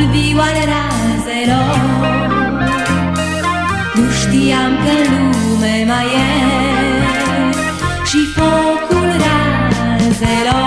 Capul viu al razelor Nu știam că lume mai e Și focul razelor